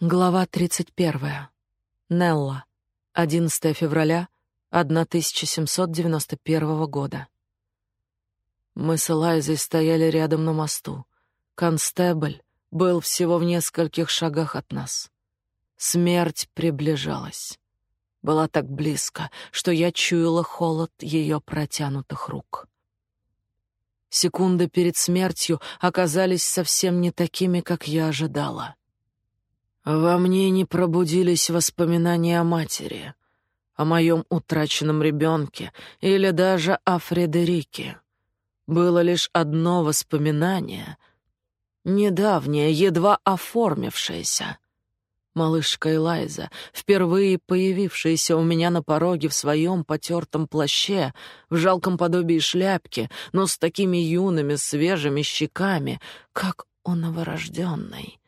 Глава 31. Нелла. 11 февраля 1791 года. Мы с Элайзой стояли рядом на мосту. Констебль был всего в нескольких шагах от нас. Смерть приближалась. Была так близко, что я чуяла холод ее протянутых рук. Секунды перед смертью оказались совсем не такими, как я ожидала. Во мне не пробудились воспоминания о матери, о моем утраченном ребенке или даже о Фредерике. Было лишь одно воспоминание, недавнее, едва оформившееся. Малышка Элайза, впервые появившаяся у меня на пороге в своем потертом плаще, в жалком подобии шляпки, но с такими юными свежими щеками, как у новорожденной.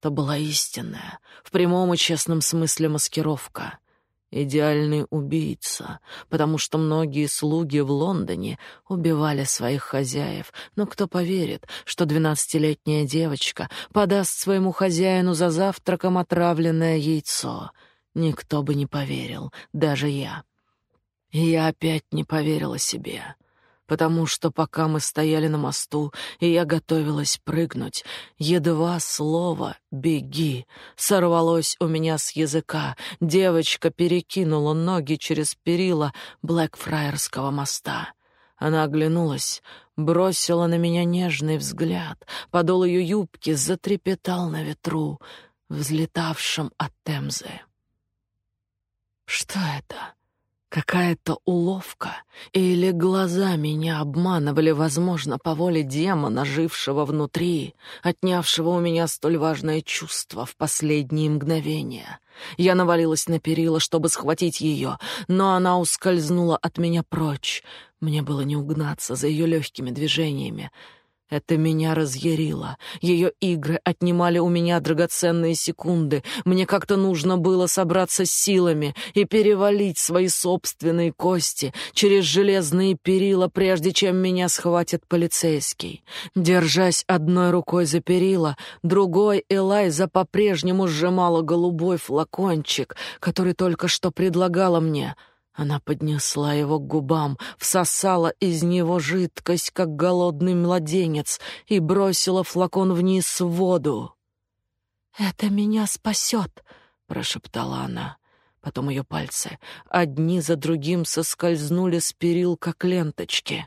То была истинная, в прямом и честном смысле маскировка. Идеальный убийца, потому что многие слуги в Лондоне убивали своих хозяев. Но кто поверит, что двенадцатилетняя девочка подаст своему хозяину за завтраком отравленное яйцо? Никто бы не поверил, даже я. И я опять не поверила себе потому что пока мы стояли на мосту, и я готовилась прыгнуть, едва слово «беги» сорвалось у меня с языка. Девочка перекинула ноги через перила Блэкфраерского моста. Она оглянулась, бросила на меня нежный взгляд. Подол ее юбки затрепетал на ветру, взлетавшем от Темзы. Что это? Какая-то уловка или глаза меня обманывали, возможно, по воле демона, жившего внутри, отнявшего у меня столь важное чувство в последние мгновения. Я навалилась на перила, чтобы схватить ее, но она ускользнула от меня прочь. Мне было не угнаться за ее легкими движениями. Это меня разъярило. Ее игры отнимали у меня драгоценные секунды. Мне как-то нужно было собраться с силами и перевалить свои собственные кости через железные перила, прежде чем меня схватит полицейский. Держась одной рукой за перила, другой Элайза по-прежнему сжимала голубой флакончик, который только что предлагала мне — она поднесла его к губам, всосала из него жидкость, как голодный младенец, и бросила флакон вниз в воду. «Это меня спасет», — прошептала она. Потом ее пальцы одни за другим соскользнули с перил, как ленточки.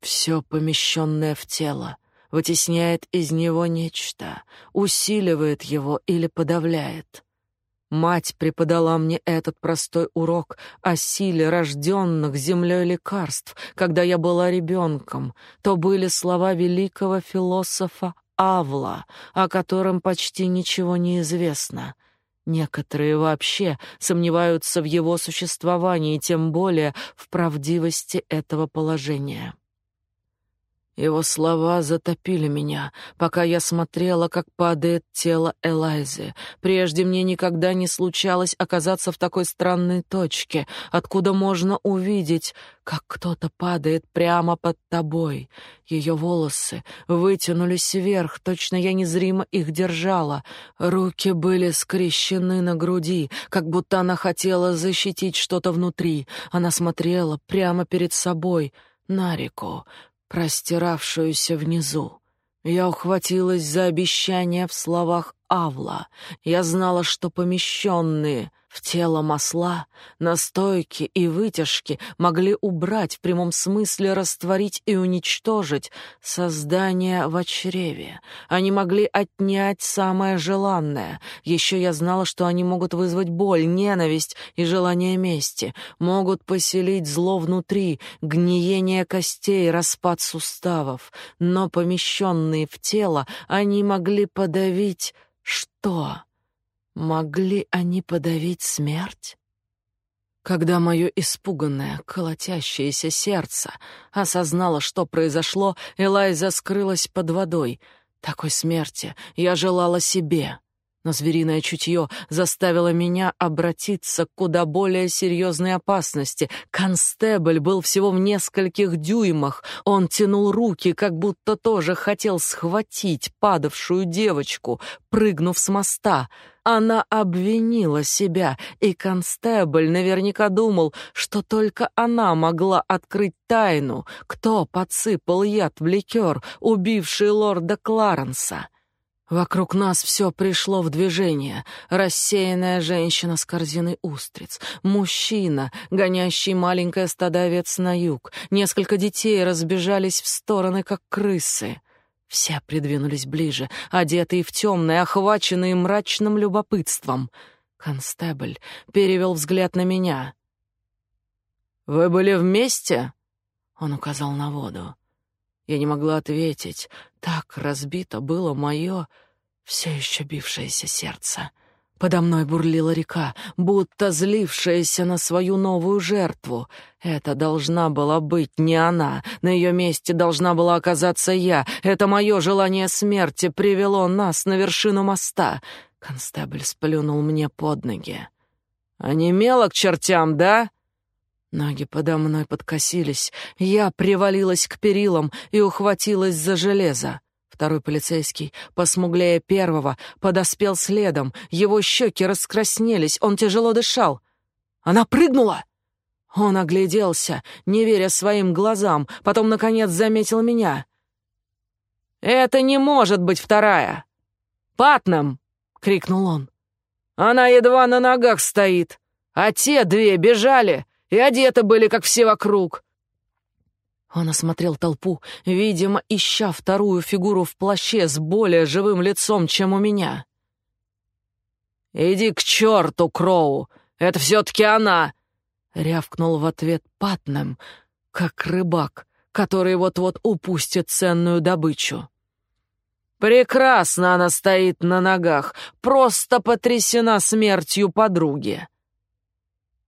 Все помещенное в тело вытесняет из него нечто, усиливает его или подавляет. Мать преподала мне этот простой урок о силе рожденных землей лекарств, когда я была ребенком. То были слова великого философа Авла, о котором почти ничего не известно. Некоторые вообще сомневаются в его существовании, тем более в правдивости этого положения. Его слова затопили меня, пока я смотрела, как падает тело Элайзы. Прежде мне никогда не случалось оказаться в такой странной точке, откуда можно увидеть, как кто-то падает прямо под тобой. Ее волосы вытянулись вверх, точно я незримо их держала. Руки были скрещены на груди, как будто она хотела защитить что-то внутри. Она смотрела прямо перед собой — на реку, простиравшуюся внизу. Я ухватилась за обещание в словах Авла. Я знала, что помещенные в тело масла, настойки и вытяжки могли убрать, в прямом смысле растворить и уничтожить создание в чреве. Они могли отнять самое желанное. Еще я знала, что они могут вызвать боль, ненависть и желание мести, могут поселить зло внутри, гниение костей, распад суставов. Но помещенные в тело, они могли подавить что? Могли они подавить смерть? Когда мое испуганное, колотящееся сердце осознало, что произошло, Элайза скрылась под водой. Такой смерти я желала себе. Но звериное чутье заставило меня обратиться к куда более серьезной опасности. Констебль был всего в нескольких дюймах. Он тянул руки, как будто тоже хотел схватить падавшую девочку, прыгнув с моста. Она обвинила себя, и констебль наверняка думал, что только она могла открыть тайну, кто подсыпал яд в ликер, убивший лорда Кларенса. Вокруг нас все пришло в движение. Рассеянная женщина с корзиной устриц, мужчина, гонящий маленькое стадо овец на юг, несколько детей разбежались в стороны, как крысы. Все придвинулись ближе, одетые в темное, охваченные мрачным любопытством. Констебль перевел взгляд на меня. «Вы были вместе?» Он указал на воду. Я не могла ответить. Так разбито было мое все еще бившееся сердце. Подо мной бурлила река, будто злившаяся на свою новую жертву. Это должна была быть не она. На ее месте должна была оказаться я. Это мое желание смерти привело нас на вершину моста. Констебль сплюнул мне под ноги. «Онемело к чертям, да?» Ноги подо мной подкосились. Я привалилась к перилам и ухватилась за железо. Второй полицейский, посмуглее первого, подоспел следом. Его щеки раскраснелись, он тяжело дышал. Она прыгнула! Он огляделся, не веря своим глазам, потом, наконец, заметил меня. «Это не может быть вторая!» «Патнам!» — крикнул он. «Она едва на ногах стоит, а те две бежали!» И одеты были, как все вокруг. Он осмотрел толпу, видимо, ища вторую фигуру в плаще с более живым лицом, чем у меня. «Иди к черту, Кроу! Это все-таки она!» — рявкнул в ответ Патнем, как рыбак, который вот-вот упустит ценную добычу. «Прекрасно она стоит на ногах, просто потрясена смертью подруги!»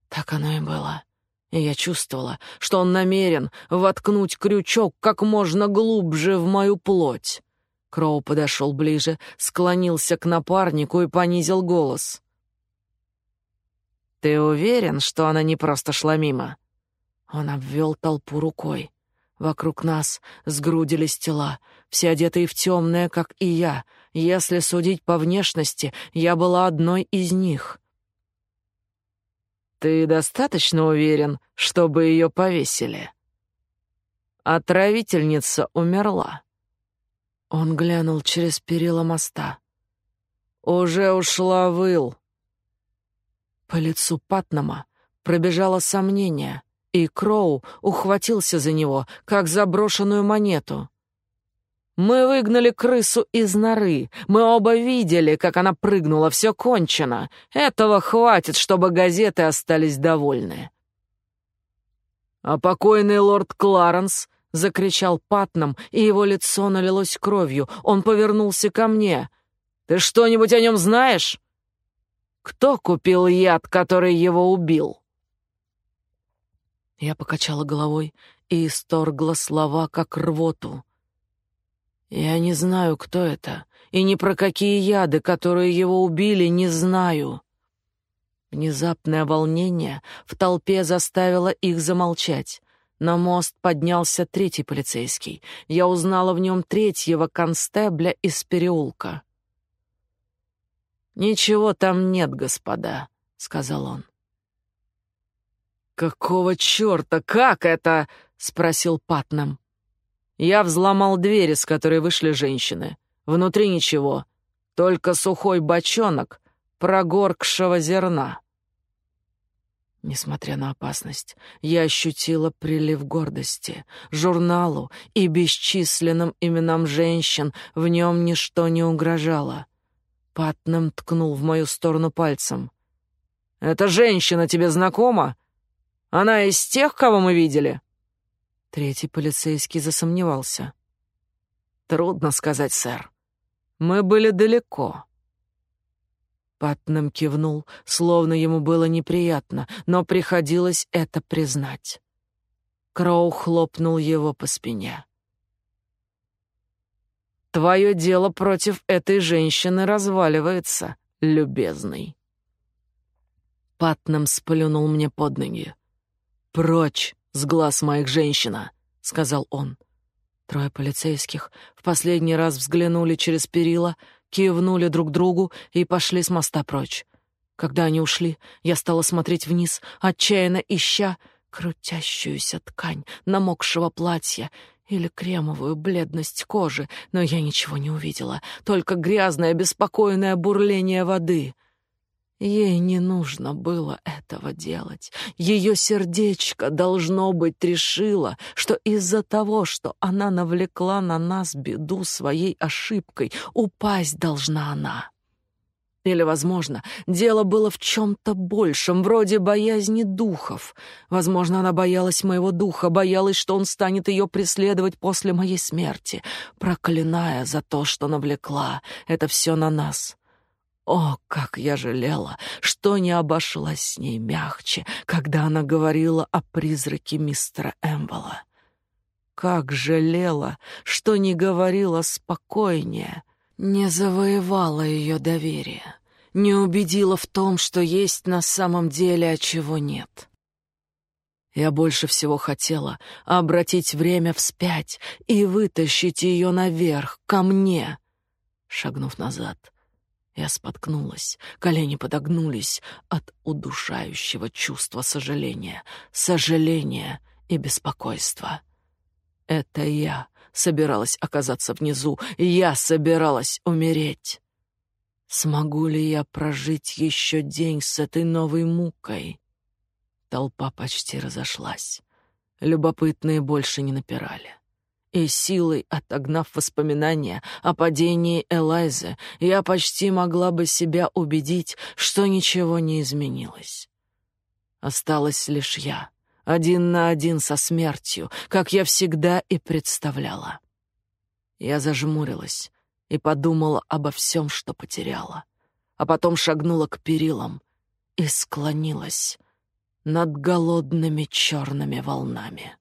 Так оно и было. И я чувствовала, что он намерен воткнуть крючок как можно глубже в мою плоть. Кроу подошел ближе, склонился к напарнику и понизил голос. «Ты уверен, что она не просто шла мимо?» Он обвел толпу рукой. Вокруг нас сгрудились тела, все одетые в темное, как и я. Если судить по внешности, я была одной из них. Ты достаточно уверен, чтобы ее повесили? Отравительница умерла. Он глянул через перила моста. Уже ушла выл. По лицу Патнама пробежало сомнение, и Кроу ухватился за него, как за брошенную монету. Мы выгнали крысу из норы. Мы оба видели, как она прыгнула. Все кончено. Этого хватит, чтобы газеты остались довольны. А покойный лорд Кларенс закричал Патном, и его лицо налилось кровью. Он повернулся ко мне. Ты что-нибудь о нем знаешь? Кто купил яд, который его убил? Я покачала головой и исторгла слова, как рвоту. Я не знаю, кто это, и ни про какие яды, которые его убили, не знаю. Внезапное волнение в толпе заставило их замолчать. На мост поднялся третий полицейский. Я узнала в нем третьего констебля из переулка. «Ничего там нет, господа», — сказал он. «Какого черта? Как это?» — спросил Патнам. Я взломал двери, с которой вышли женщины. Внутри ничего, только сухой бочонок прогоркшего зерна. Несмотря на опасность, я ощутила прилив гордости. Журналу и бесчисленным именам женщин в нем ничто не угрожало. Патнем ткнул в мою сторону пальцем. «Эта женщина тебе знакома? Она из тех, кого мы видели?» Третий полицейский засомневался. Трудно сказать, сэр. Мы были далеко. Патнам кивнул, словно ему было неприятно, но приходилось это признать. Кроу хлопнул его по спине. Твое дело против этой женщины разваливается, любезный. Патнам сплюнул мне под ноги. «Прочь с глаз моих женщина!» — сказал он. Трое полицейских в последний раз взглянули через перила, кивнули друг другу и пошли с моста прочь. Когда они ушли, я стала смотреть вниз, отчаянно ища крутящуюся ткань намокшего платья или кремовую бледность кожи, но я ничего не увидела, только грязное, беспокойное бурление воды — Ей не нужно было этого делать. Ее сердечко, должно быть, решило, что из-за того, что она навлекла на нас беду своей ошибкой, упасть должна она. Или, возможно, дело было в чем-то большем, вроде боязни духов. Возможно, она боялась моего духа, боялась, что он станет ее преследовать после моей смерти, проклиная за то, что навлекла это все на нас. О, как я жалела, что не обошлась с ней мягче, когда она говорила о призраке мистера Эмбола. Как жалела, что не говорила спокойнее, не завоевала ее доверие, не убедила в том, что есть на самом деле, а чего нет. Я больше всего хотела обратить время вспять и вытащить ее наверх, ко мне. Шагнув назад — я споткнулась, колени подогнулись от удушающего чувства сожаления, сожаления и беспокойства. Это я собиралась оказаться внизу, я собиралась умереть. Смогу ли я прожить еще день с этой новой мукой? Толпа почти разошлась. Любопытные больше не напирали и силой отогнав воспоминания о падении Элайзы, я почти могла бы себя убедить, что ничего не изменилось. Осталась лишь я, один на один со смертью, как я всегда и представляла. Я зажмурилась и подумала обо всем, что потеряла, а потом шагнула к перилам и склонилась над голодными черными волнами.